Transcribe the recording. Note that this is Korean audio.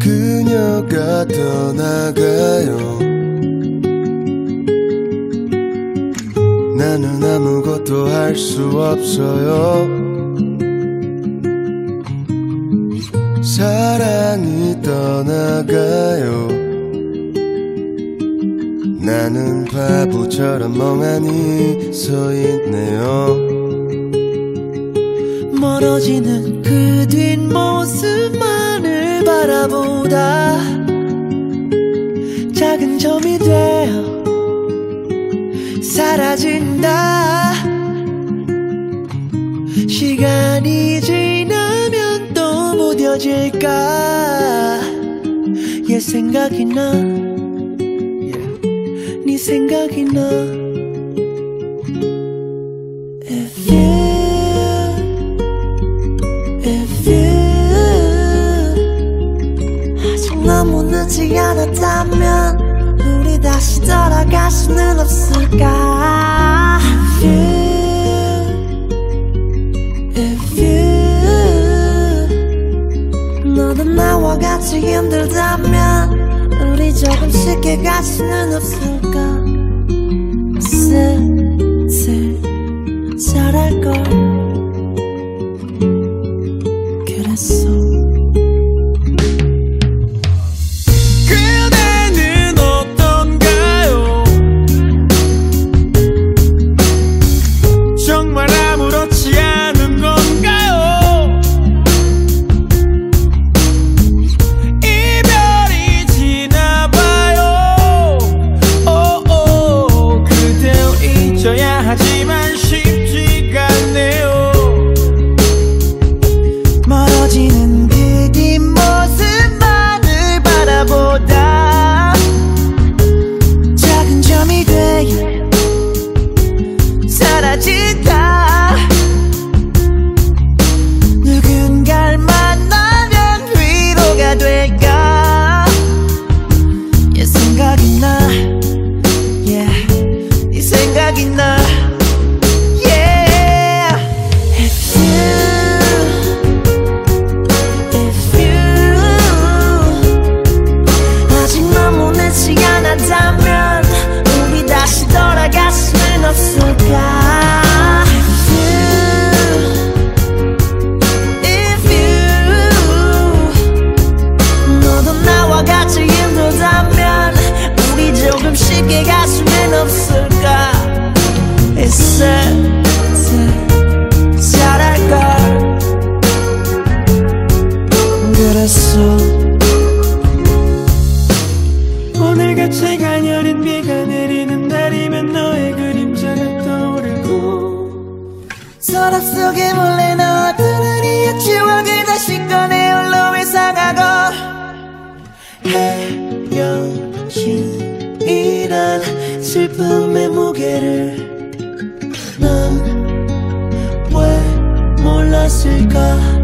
그녀가 떠나가요. 나는 아무것도 할 수 없어요. 사랑이 떠나가요. 나는 바보처럼 멍하니 서 있네요 멀어지는 그 뒷모습만을 바라보다 작은 점이 되어 사라진다. 시간이 지나면 또 무뎌질까? 얘 생각이 나. 네 생각이 나 너무 늦지 않았다면 우리 다시 돌아갈 수는 없을까? If you 너도 나와 같이 힘들다면 우리 조금 쉽게 갈 수는 없을까? 슬슬 잘할걸 생각이 나 yeah. 네 생각이 나 수는 없을까? 있을 잘할걸? 그랬어. 오늘같이 가녀린 비가 내리는 날이면 너의 그림자가 떠오르고 서랍 속에 몰래 넣 슬픔의 무게를 난 왜 몰랐을까